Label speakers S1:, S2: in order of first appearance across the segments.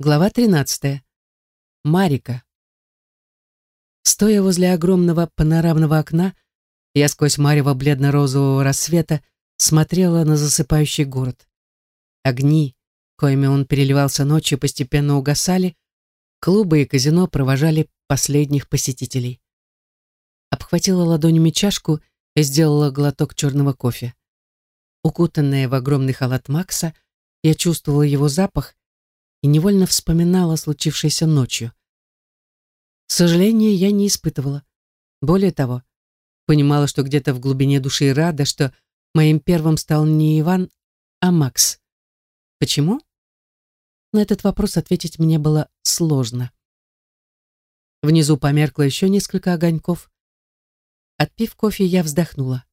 S1: Глава 13. Марика. Стоя возле огромного панорамного окна, я сквозь марево бледно-розового рассвета смотрела на засыпающий город. Огни, коими он переливался ночью, постепенно угасали, клубы и казино провожали последних посетителей. Обхватила ладонями чашку и сделала глоток черного кофе. Укутанная в огромный халат Макса, я чувствовала его запах и невольно вспоминала случившееся ночью. Сожаления я не испытывала. Более того, понимала, что где-то в глубине души рада, что моим первым стал не Иван, а Макс. Почему? На этот вопрос ответить мне было сложно. Внизу померкло еще несколько огоньков. Отпив кофе, я вздохнула.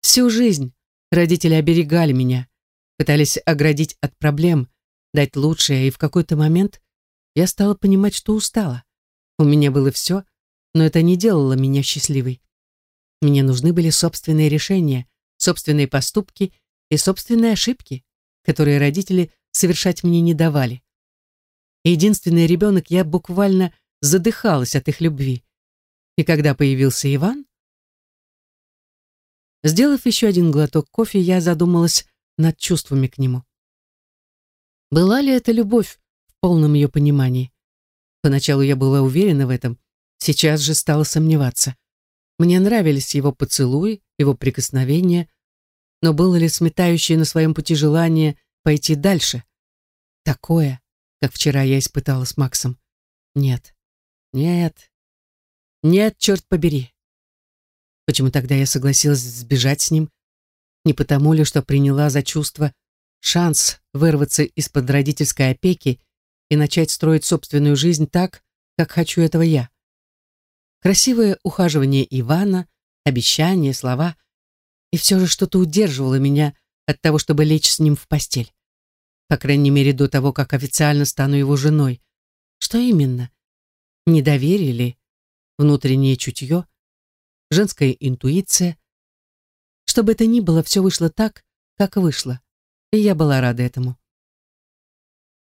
S1: Всю жизнь родители оберегали меня, пытались оградить от проблем, дать лучшее, и в какой-то момент я стала понимать, что устала. У меня было все, но это не делало меня счастливой. Мне нужны были собственные решения, собственные поступки и собственные ошибки, которые родители совершать мне не давали. Единственный ребенок, я буквально задыхалась от их любви. И когда появился Иван... Сделав еще один глоток кофе, я задумалась над чувствами к нему. Была ли это любовь в полном ее понимании? Поначалу я была уверена в этом, сейчас же стала сомневаться. Мне нравились его поцелуи, его прикосновения, но было ли сметающее на своем пути желание пойти дальше? Такое, как вчера я испытала с Максом. Нет, нет, нет, черт побери. Почему тогда я согласилась сбежать с ним? Не потому ли, что приняла за чувство шанс вырваться из-под родительской опеки и начать строить собственную жизнь так, как хочу этого я. Красивое ухаживание Ивана, обещания, слова, и все же что-то удерживало меня от того, чтобы лечь с ним в постель. По крайней мере, до того, как официально стану его женой. Что именно? Недоверие ли? Внутреннее чутье? Женская интуиция? Что бы это ни было, все вышло так, как вышло и я была рада этому.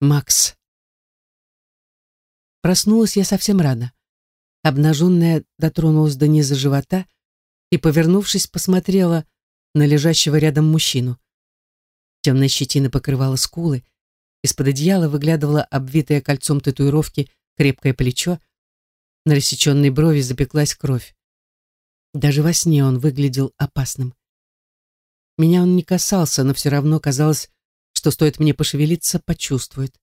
S1: Макс. Проснулась я совсем рано. Обнаженная дотронулась до низа живота и, повернувшись, посмотрела на лежащего рядом мужчину. Темная щетина покрывала скулы, из-под одеяла выглядывало обвитое кольцом татуировки крепкое плечо, на рассеченной брови запеклась кровь. Даже во сне он выглядел опасным. Меня он не касался, но все равно казалось, что стоит мне пошевелиться, почувствует.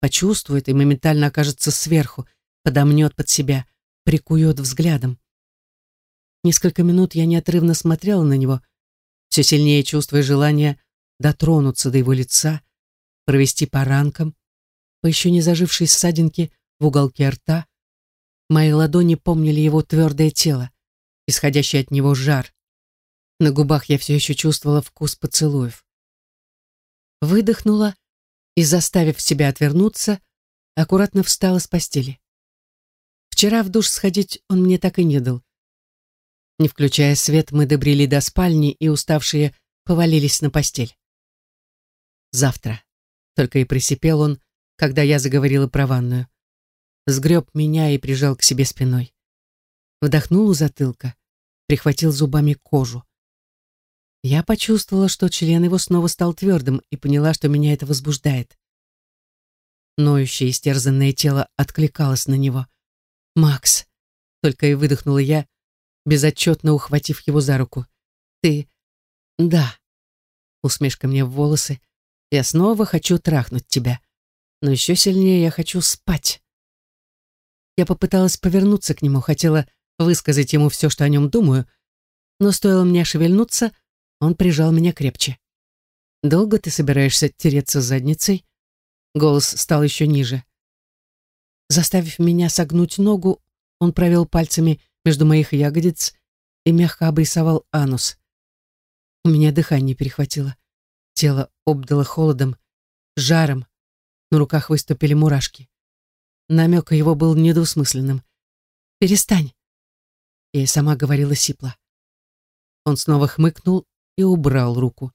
S1: Почувствует и моментально окажется сверху, подомнет под себя, прикует взглядом. Несколько минут я неотрывно смотрела на него, все сильнее чувствуя желание дотронуться до его лица, провести по ранкам, по еще не зажившей ссадинке в уголке рта. Мои ладони помнили его твердое тело, исходящий от него жар. На губах я все еще чувствовала вкус поцелуев. Выдохнула и, заставив себя отвернуться, аккуратно встала с постели. Вчера в душ сходить он мне так и не дал. Не включая свет, мы добрели до спальни и, уставшие, повалились на постель. «Завтра», — только и присипел он, когда я заговорила про ванную. Сгреб меня и прижал к себе спиной. Вдохнул у затылка, прихватил зубами кожу. Я почувствовала, что член его снова стал твердым и поняла, что меня это возбуждает. Ноющее, истерзанное тело откликалось на него. «Макс!» — только и выдохнула я, безотчетно ухватив его за руку. «Ты...» «Да». Усмешка мне в волосы. «Я снова хочу трахнуть тебя. Но еще сильнее я хочу спать». Я попыталась повернуться к нему, хотела высказать ему все, что о нем думаю, но стоило мне шевельнуться — он прижал меня крепче. «Долго ты собираешься тереться задницей?» Голос стал еще ниже. Заставив меня согнуть ногу, он провел пальцами между моих ягодиц и мягко обрисовал анус. У меня дыхание перехватило. Тело обдало холодом, жаром. На руках выступили мурашки. Намек его был недвусмысленным. «Перестань!» Я и сама говорила сипло. Он снова хмыкнул и убрал руку.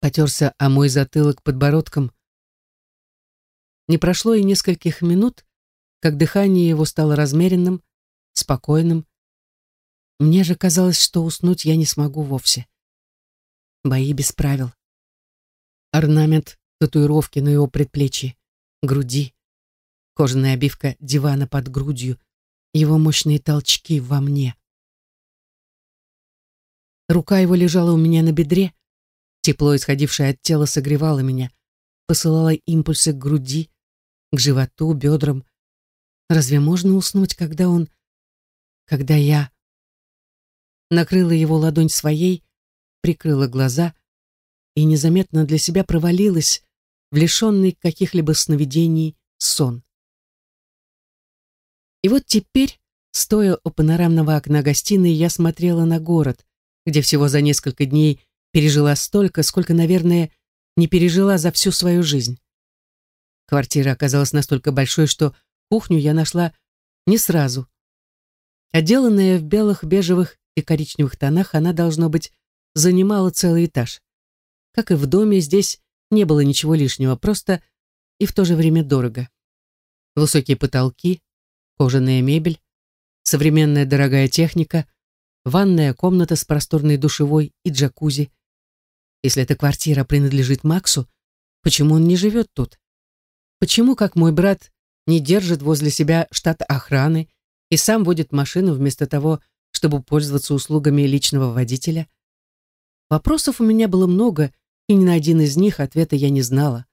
S1: Потерся о мой затылок подбородком. Не прошло и нескольких минут, как дыхание его стало размеренным, спокойным. Мне же казалось, что уснуть я не смогу вовсе. Бои без правил. Орнамент татуировки на его предплечье, груди, кожаная обивка дивана под грудью, его мощные толчки во мне. Рука его лежала у меня на бедре, тепло, исходившее от тела, согревало меня, посылало импульсы к груди, к животу, бедрам. Разве можно уснуть, когда он... когда я... Накрыла его ладонь своей, прикрыла глаза и незаметно для себя провалилась в лишенный каких-либо сновидений сон. И вот теперь, стоя у панорамного окна гостиной, я смотрела на город, где всего за несколько дней пережила столько, сколько, наверное, не пережила за всю свою жизнь. Квартира оказалась настолько большой, что кухню я нашла не сразу. Отделанная в белых, бежевых и коричневых тонах, она, должно быть, занимала целый этаж. Как и в доме, здесь не было ничего лишнего, просто и в то же время дорого. Высокие потолки, кожаная мебель, современная дорогая техника, ванная комната с просторной душевой и джакузи. Если эта квартира принадлежит Максу, почему он не живет тут? Почему, как мой брат, не держит возле себя штат охраны и сам водит машину вместо того, чтобы пользоваться услугами личного водителя? Вопросов у меня было много, и ни на один из них ответа я не знала.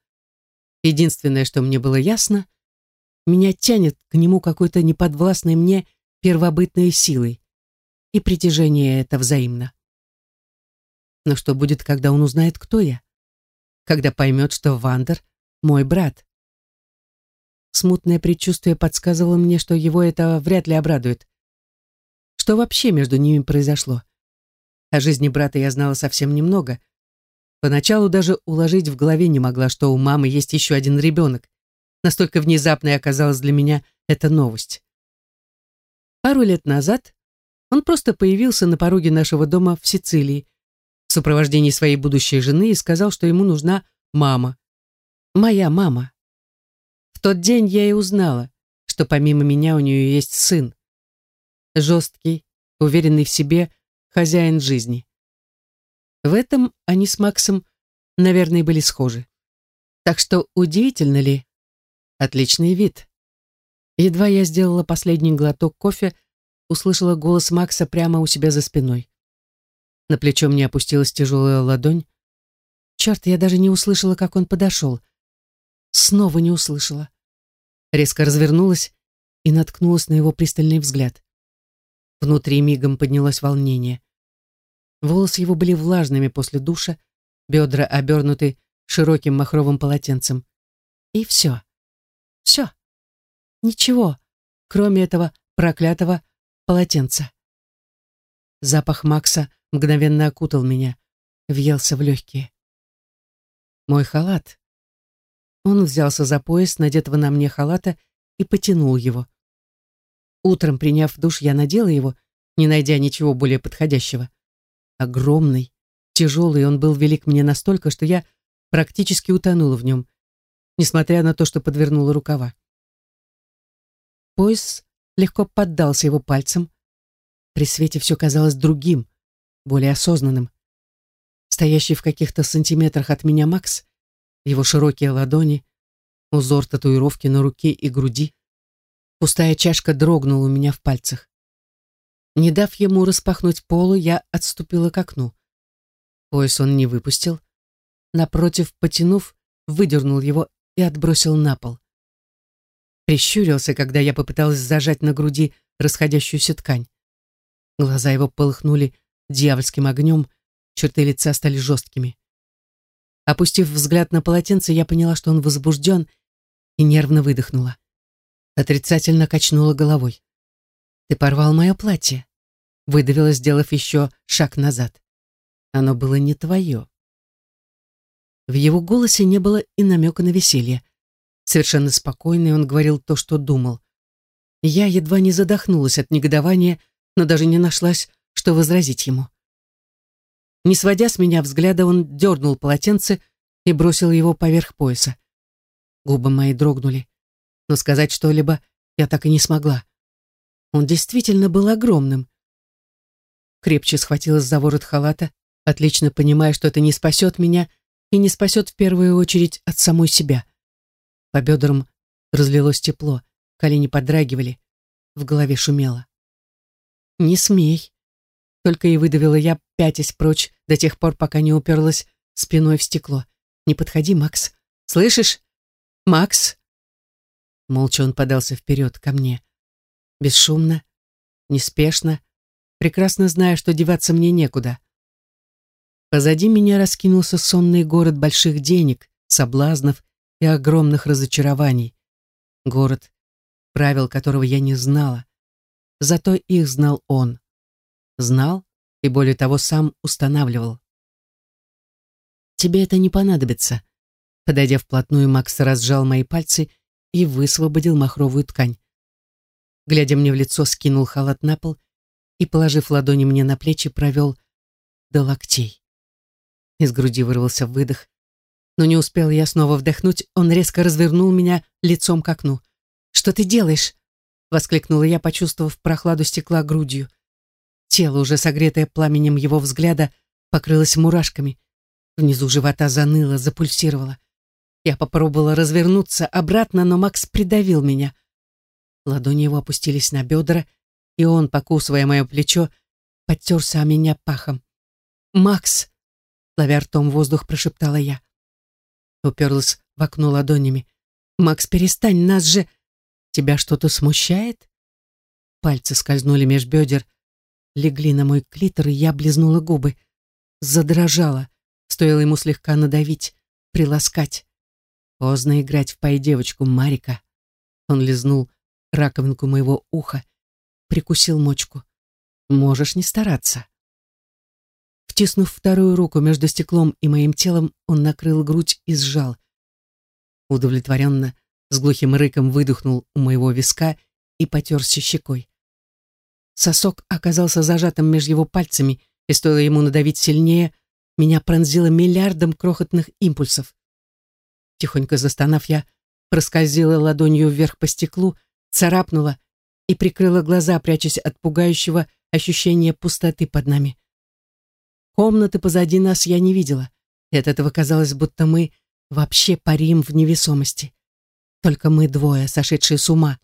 S1: Единственное, что мне было ясно, меня тянет к нему какой-то неподвластной мне первобытной силой, и притяжение это взаимно. Но что будет, когда он узнает, кто я? Когда поймет, что Вандер — мой брат? Смутное предчувствие подсказывало мне, что его это вряд ли обрадует. Что вообще между ними произошло? О жизни брата я знала совсем немного. Поначалу даже уложить в голове не могла, что у мамы есть еще один ребенок. Настолько внезапной оказалась для меня эта новость. Пару лет назад он просто появился на пороге нашего дома в Сицилии в сопровождении своей будущей жены и сказал, что ему нужна мама. Моя мама. В тот день я и узнала, что помимо меня у нее есть сын. Жесткий, уверенный в себе, хозяин жизни. В этом они с Максом, наверное, были схожи. Так что удивительно ли, Отличный вид. Едва я сделала последний глоток кофе, услышала голос Макса прямо у себя за спиной. На плечо мне опустилась тяжелая ладонь. Черт, я даже не услышала, как он подошел. Снова не услышала. Резко развернулась и наткнулась на его пристальный взгляд. Внутри мигом поднялось волнение. Волосы его были влажными после душа, бедра обернуты широким махровым полотенцем. И все. Все. Ничего, кроме этого проклятого полотенца. Запах Макса мгновенно окутал меня, въелся в легкие. Мой халат. Он взялся за пояс, надетого на мне халата, и потянул его. Утром, приняв душ, я надела его, не найдя ничего более подходящего. Огромный, тяжелый, он был велик мне настолько, что я практически утонула в нем, несмотря на то, что подвернула рукава. Пояс легко поддался его пальцам. При свете все казалось другим, более осознанным. Стоящий в каких-то сантиметрах от меня Макс, его широкие ладони, узор татуировки на руке и груди. Пустая чашка дрогнула у меня в пальцах. Не дав ему распахнуть полу, я отступила к окну. Пояс он не выпустил. Напротив, потянув, выдернул его и отбросил на пол. Прищурился, когда я попыталась зажать на груди расходящуюся ткань. Глаза его полыхнули дьявольским огнем, черты лица стали жесткими. Опустив взгляд на полотенце, я поняла, что он возбужден, и нервно выдохнула. Отрицательно качнула головой. «Ты порвал мое платье», — выдавила, сделав еще шаг назад. «Оно было не твое». В его голосе не было и намека на веселье. Совершенно спокойный он говорил то, что думал. Я едва не задохнулась от негодования, но даже не нашлась, что возразить ему. Не сводя с меня взгляда, он дернул полотенце и бросил его поверх пояса. Губы мои дрогнули, но сказать что-либо я так и не смогла. Он действительно был огромным. Крепче схватилась за ворот халата, отлично понимая, что это не спасет меня и не спасет в первую очередь от самой себя. По бедрам разлилось тепло, колени подрагивали, в голове шумело. «Не смей!» Только и выдавила я, пятясь прочь до тех пор, пока не уперлась спиной в стекло. «Не подходи, Макс. Слышишь? Макс!» Молча он подался вперед ко мне. Бесшумно, неспешно, прекрасно зная, что деваться мне некуда. Позади меня раскинулся сонный город больших денег, соблазнов и огромных разочарований. Город, правил которого я не знала. Зато их знал он. Знал и, более того, сам устанавливал. «Тебе это не понадобится». Подойдя вплотную, Макс разжал мои пальцы и высвободил махровую ткань. Глядя мне в лицо, скинул халат на пол и, положив ладони мне на плечи, провел до локтей. Из груди вырвался выдох, но не успел я снова вдохнуть, он резко развернул меня лицом к окну. «Что ты делаешь?» — воскликнула я, почувствовав прохладу стекла грудью. Тело, уже согретое пламенем его взгляда, покрылось мурашками. Внизу живота заныло, запульсировало. Я попробовала развернуться обратно, но Макс придавил меня. Ладони его опустились на бедра, и он, покусывая мое плечо, подтерся о меня пахом. «Макс!» — ловя ртом воздух, прошептала я. Уперлась в окно ладонями. «Макс, перестань, нас же...» «Тебя что-то смущает?» Пальцы скользнули меж бедер, легли на мой клитор, и я облизнула губы. Задрожала, стоило ему слегка надавить, приласкать. Поздно играть в пой девочку Марика. Он лизнул раковинку моего уха, прикусил мочку. Можешь не стараться. Втиснув вторую руку между стеклом и моим телом, он накрыл грудь и сжал. Удовлетворенно, с глухим рыком выдохнул у моего виска и потерся щекой. Сосок оказался зажатым между его пальцами, и стоило ему надавить сильнее, меня пронзило миллиардом крохотных импульсов. Тихонько застонав, я проскользила ладонью вверх по стеклу, царапнула и прикрыла глаза, прячась от пугающего ощущения пустоты под нами. Комнаты позади нас я не видела, и от этого казалось, будто мы вообще парим в невесомости. Только мы двое, сошедшие с ума,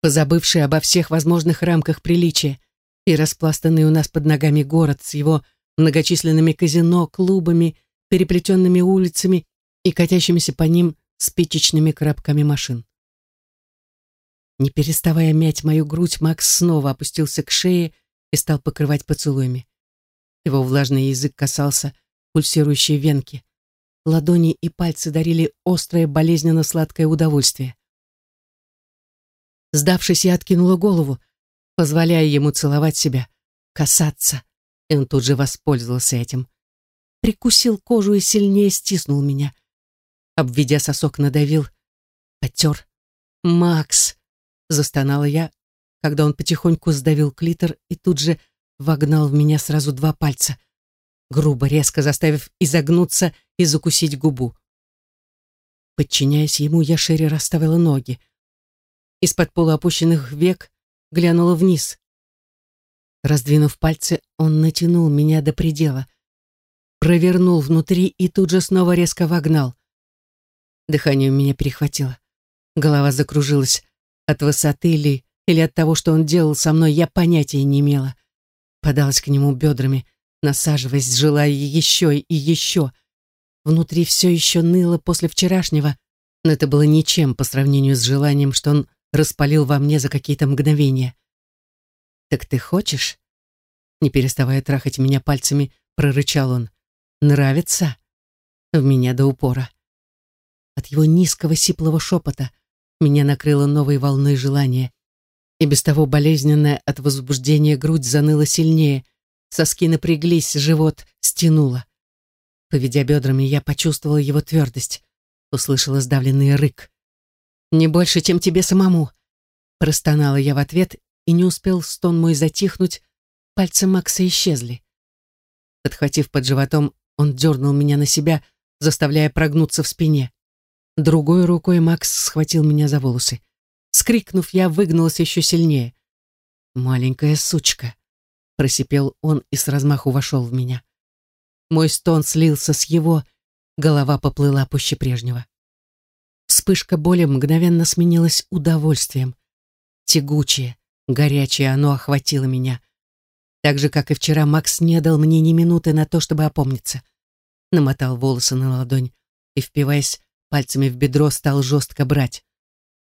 S1: позабывшие обо всех возможных рамках приличия, и распластанный у нас под ногами город с его многочисленными казино, клубами, переплетенными улицами и катящимися по ним спичечными коробками машин. Не переставая мять мою грудь, Макс снова опустился к шее и стал покрывать поцелуями. Его влажный язык касался пульсирующей венки. Ладони и пальцы дарили острое, болезненно-сладкое удовольствие. Сдавшись, я откинула голову, позволяя ему целовать себя, касаться, и он тут же воспользовался этим. Прикусил кожу и сильнее стиснул меня — обведя сосок, надавил, потер. «Макс!» — застонала я, когда он потихоньку сдавил клитор и тут же вогнал в меня сразу два пальца, грубо, резко заставив изогнуться и закусить губу. Подчиняясь ему, я шире расставила ноги. Из-под полуопущенных век глянула вниз. Раздвинув пальцы, он натянул меня до предела, провернул внутри и тут же снова резко вогнал. Дыхание у меня перехватило. Голова закружилась. От высоты ли, или от того, что он делал со мной, я понятия не имела. Подалась к нему бедрами, насаживаясь, желая еще и еще. Внутри все еще ныло после вчерашнего, но это было ничем по сравнению с желанием, что он распалил во мне за какие-то мгновения. «Так ты хочешь?» Не переставая трахать меня пальцами, прорычал он. «Нравится?» В меня до упора. От его низкого сиплого шепота меня накрыло новой волной желания. И без того болезненная от возбуждения грудь заныла сильнее, соски напряглись, живот стянуло. Поведя бедрами, я почувствовала его твердость, услышала сдавленный рык. «Не больше, чем тебе самому!» Простонала я в ответ, и не успел стон мой затихнуть, пальцы Макса исчезли. Подхватив под животом, он дернул меня на себя, заставляя прогнуться в спине. Другой рукой Макс схватил меня за волосы. Скрикнув, я выгнулась еще сильнее. «Маленькая сучка!» — просипел он и с размаху вошел в меня. Мой стон слился с его, голова поплыла пуще прежнего. Вспышка боли мгновенно сменилась удовольствием. Тягучее, горячее оно охватило меня. Так же, как и вчера, Макс не дал мне ни минуты на то, чтобы опомниться. Намотал волосы на ладонь и, впиваясь пальцами в бедро, стал жестко брать.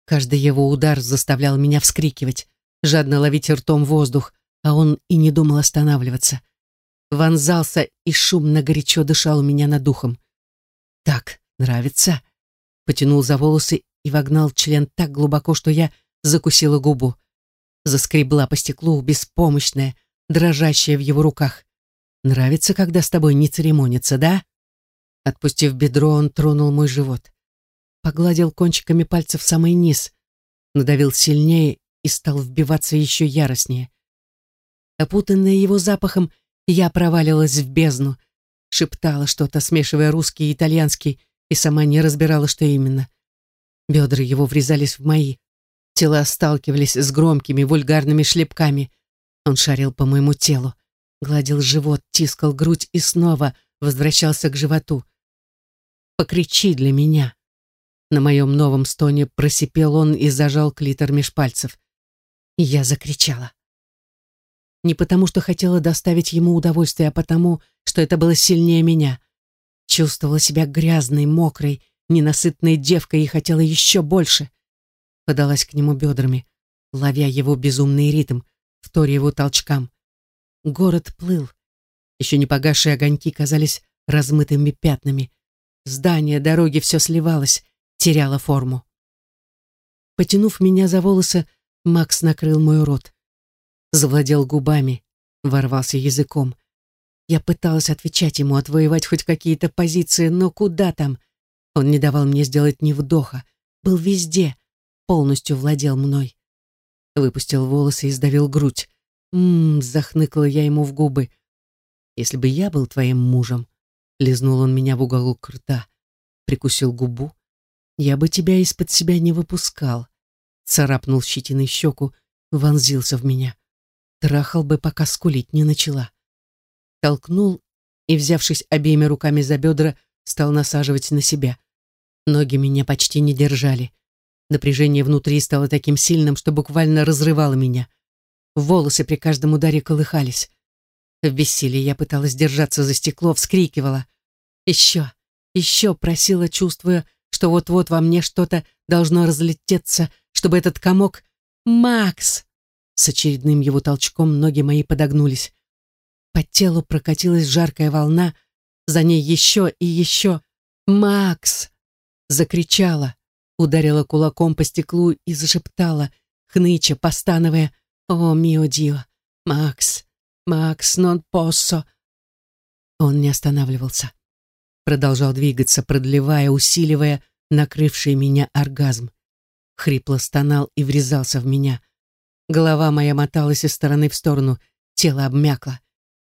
S1: Каждый его удар заставлял меня вскрикивать, жадно ловить ртом воздух, а он и не думал останавливаться. Вонзался и шумно горячо дышал у меня над духом. «Так, нравится?» Потянул за волосы и вогнал член так глубоко, что я закусила губу. Заскребла по стеклу, беспомощная, дрожащая в его руках. «Нравится, когда с тобой не церемонится, да?» Отпустив бедро, он тронул мой живот. Погладил кончиками пальцев самый низ, надавил сильнее и стал вбиваться еще яростнее. Опутанная его запахом, я провалилась в бездну, шептала что-то, смешивая русский и итальянский, и сама не разбирала, что именно. Бедра его врезались в мои. Тела сталкивались с громкими вульгарными шлепками. Он шарил по моему телу, гладил живот, тискал грудь и снова возвращался к животу. «Покричи для меня!» На моем новом стоне просипел он и зажал клитор меж пальцев. Я закричала. Не потому, что хотела доставить ему удовольствие, а потому, что это было сильнее меня. Чувствовала себя грязной, мокрой, ненасытной девкой и хотела еще больше. Подалась к нему бедрами, ловя его безумный ритм, вторя его толчкам. Город плыл. Еще не погасшие огоньки казались размытыми пятнами. Здание, дороги, все сливалось, теряло форму. Потянув меня за волосы, Макс накрыл мой рот. Завладел губами, ворвался языком. Я пыталась отвечать ему, отвоевать хоть какие-то позиции, но куда там? Он не давал мне сделать ни вдоха. Был везде, полностью владел мной. Выпустил волосы и сдавил грудь. «Ммм», — захныкала я ему в губы. «Если бы я был твоим мужем», — лизнул он меня в уголок рта, прикусил губу, «я бы тебя из-под себя не выпускал», царапнул щетиной щеку, вонзился в меня. Трахал бы, пока скулить не начала толкнул и, взявшись обеими руками за бедра, стал насаживать на себя. Ноги меня почти не держали. Напряжение внутри стало таким сильным, что буквально разрывало меня. Волосы при каждом ударе колыхались. В бессилии я пыталась держаться за стекло, вскрикивала. «Еще! Еще!» просила, чувствуя, что вот-вот во мне что-то должно разлететься, чтобы этот комок... «Макс!» С очередным его толчком ноги мои подогнулись. По телу прокатилась жаркая волна, за ней еще и еще. «Макс!» — закричала, ударила кулаком по стеклу и зашептала, хныча, постановая, «О, мио дио! Макс! Макс, нон поссо!» Он не останавливался. Продолжал двигаться, продлевая, усиливая накрывший меня оргазм. Хрипло стонал и врезался в меня. Голова моя моталась из стороны в сторону, тело обмякло.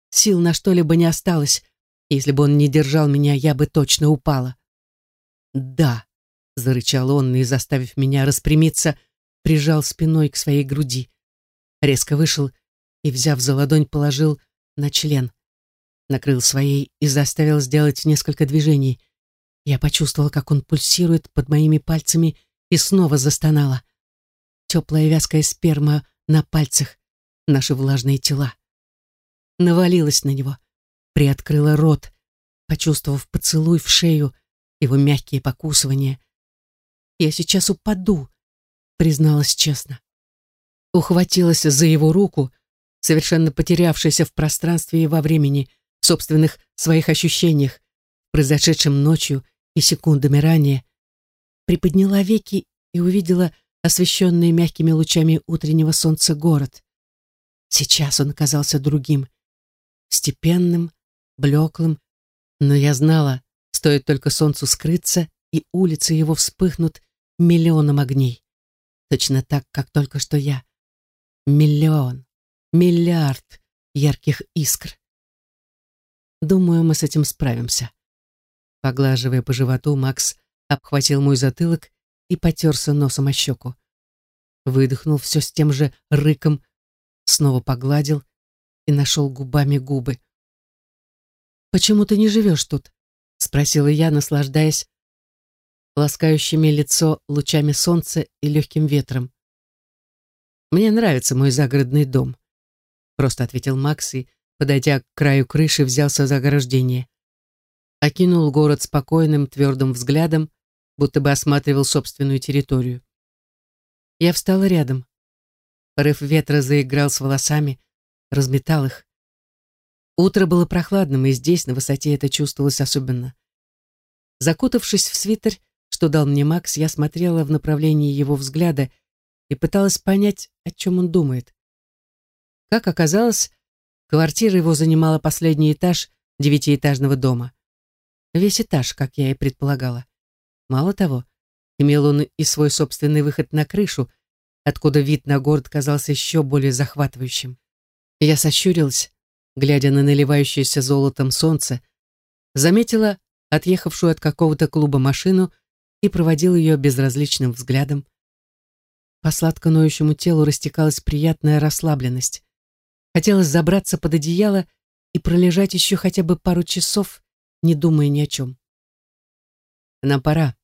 S1: Сил на что-либо не осталось. Если бы он не держал меня, я бы точно упала. «Да», — зарычал он и, заставив меня распрямиться, прижал спиной к своей груди. Резко вышел и, взяв за ладонь, положил на член. Накрыл своей и заставил сделать несколько движений. Я почувствовала, как он пульсирует под моими пальцами и снова застонала. Теплая вязкая сперма на пальцах, наши влажные тела навалилась на него, приоткрыла рот, почувствовав поцелуй в шею, его мягкие покусывания. «Я сейчас упаду», — призналась честно. Ухватилась за его руку, совершенно потерявшаяся в пространстве и во времени, в собственных своих ощущениях, произошедшем ночью и секундами ранее, приподняла веки и увидела освещенный мягкими лучами утреннего солнца город. Сейчас он казался другим, степенным, блеклым, но я знала, стоит только солнцу скрыться, и улицы его вспыхнут миллионом огней. Точно так, как только что я. Миллион, миллиард ярких искр. Думаю, мы с этим справимся. Поглаживая по животу, Макс обхватил мой затылок и потерся носом о щеку. Выдохнул все с тем же рыком, снова погладил и нашел губами губы. «Почему ты не живешь тут?» — спросила я, наслаждаясь ласкающими лицо лучами солнца и легким ветром. «Мне нравится мой загородный дом», — просто ответил Макс и, подойдя к краю крыши, взялся за ограждение. Окинул город спокойным, твердым взглядом, будто бы осматривал собственную территорию. Я встала рядом. Порыв ветра заиграл с волосами, разметал их. Утро было прохладным, и здесь, на высоте, это чувствовалось особенно. Закутавшись в свитер, что дал мне Макс, я смотрела в направлении его взгляда и пыталась понять, о чем он думает. Как оказалось, квартира его занимала последний этаж девятиэтажного дома. Весь этаж, как я и предполагала. Мало того, имел он и свой собственный выход на крышу, откуда вид на город казался еще более захватывающим. Я сощурилась, глядя на наливающееся золотом солнце, заметила отъехавшую от какого-то клуба машину и проводил ее безразличным взглядом. По сладко ноющему телу растекалась приятная расслабленность. Хотелось забраться под одеяло и пролежать еще хотя бы пару часов, не думая ни о чем. Нам пора.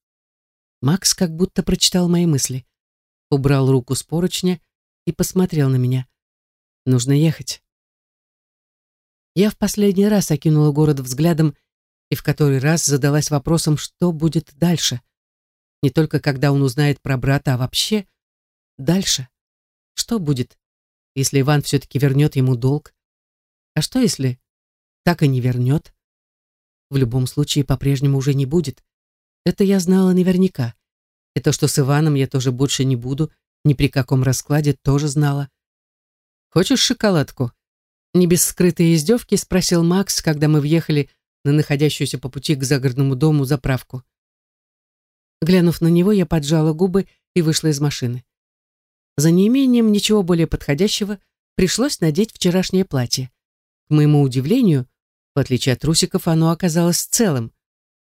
S1: Макс как будто прочитал мои мысли. Убрал руку с поручня и посмотрел на меня. Нужно ехать. Я в последний раз окинула город взглядом и в который раз задалась вопросом, что будет дальше. Не только когда он узнает про брата, а вообще дальше. Что будет, если Иван все-таки вернет ему долг? А что, если так и не вернет? В любом случае, по-прежнему уже не будет. Это я знала наверняка. И то, что с Иваном я тоже больше не буду, ни при каком раскладе, тоже знала. «Хочешь шоколадку?» Не без скрытой издевки спросил Макс, когда мы въехали на находящуюся по пути к загородному дому заправку. Глянув на него, я поджала губы и вышла из машины. За неимением ничего более подходящего пришлось надеть вчерашнее платье. К моему удивлению, в отличие от трусиков, оно оказалось целым.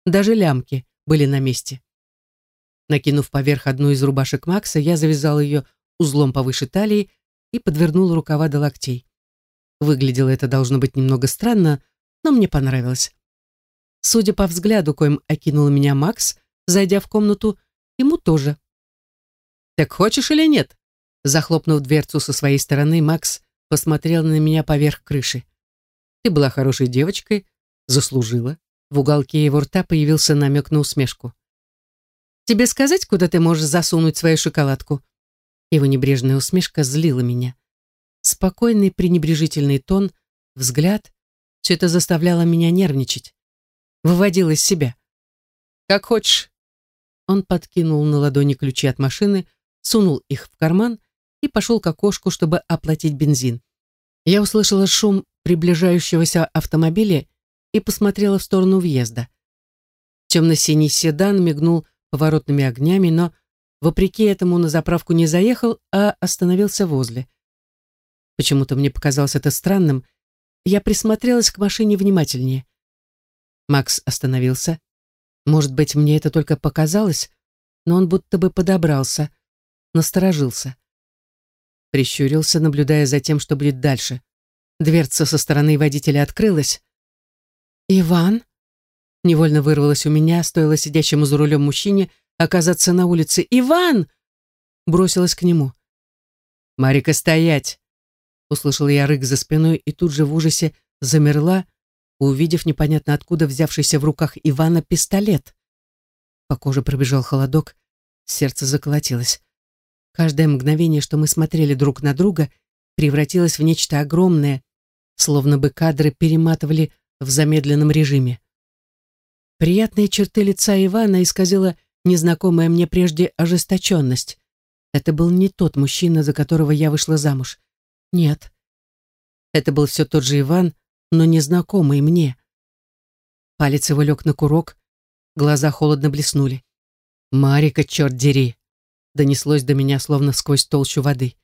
S1: Даже лямки были на месте. Накинув поверх одну из рубашек Макса, я завязала ее узлом повыше талии и подвернула рукава до локтей. Выглядело это должно быть немного странно, но мне понравилось. Судя по взгляду, коим окинул меня Макс, Зайдя в комнату, ему тоже. «Так хочешь или нет?» Захлопнув дверцу со своей стороны, Макс посмотрел на меня поверх крыши. «Ты была хорошей девочкой, заслужила». В уголке его рта появился намек на усмешку. «Тебе сказать, куда ты можешь засунуть свою шоколадку?» Его небрежная усмешка злила меня. Спокойный пренебрежительный тон, взгляд — все это заставляло меня нервничать. Выводил из себя. «Как хочешь, он подкинул на ладони ключи от машины, сунул их в карман и пошел к окошку, чтобы оплатить бензин. Я услышала шум приближающегося автомобиля и посмотрела в сторону въезда. Темно-синий седан мигнул поворотными огнями, но, вопреки этому, на заправку не заехал, а остановился возле. Почему-то мне показалось это странным. Я присмотрелась к машине внимательнее. Макс остановился, может быть, мне это только показалось, но он будто бы подобрался, насторожился. Прищурился, наблюдая за тем, что будет дальше. Дверца со стороны водителя открылась. «Иван?» Невольно вырвалось у меня, стоило сидящему за рулем мужчине оказаться на улице. «Иван!» Бросилась к нему. «Марика, стоять!» Услышала я рык за спиной и тут же в ужасе замерла, увидев непонятно откуда взявшийся в руках Ивана пистолет. По коже пробежал холодок, сердце заколотилось. Каждое мгновение, что мы смотрели друг на друга, превратилось в нечто огромное, словно бы кадры перематывали в замедленном режиме. Приятные черты лица Ивана исказила незнакомая мне прежде ожесточенность. Это был не тот мужчина, за которого я вышла замуж. Нет. Это был все тот же Иван, но незнакомый мне. Палец его лег на курок, глаза холодно блеснули. «Марика, черт дери!» Донеслось до меня, словно сквозь толщу воды.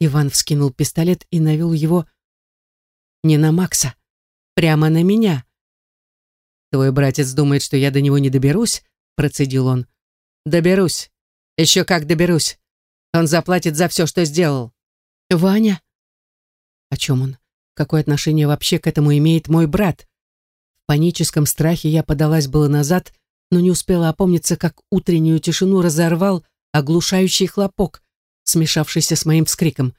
S1: Иван вскинул пистолет и навел его не на Макса, прямо на меня. «Твой братец думает, что я до него не доберусь?» процедил он. «Доберусь. Еще как доберусь. Он заплатит за все, что сделал». «Ваня?» О чем он? Какое отношение вообще к этому имеет мой брат? В паническом страхе я подалась было назад, но не успела опомниться, как утреннюю тишину разорвал оглушающий хлопок, смешавшийся с моим вскриком.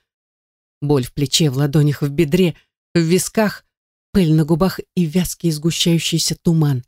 S1: Боль в плече, в ладонях, в бедре, в висках, пыль на губах и вязкий сгущающийся туман.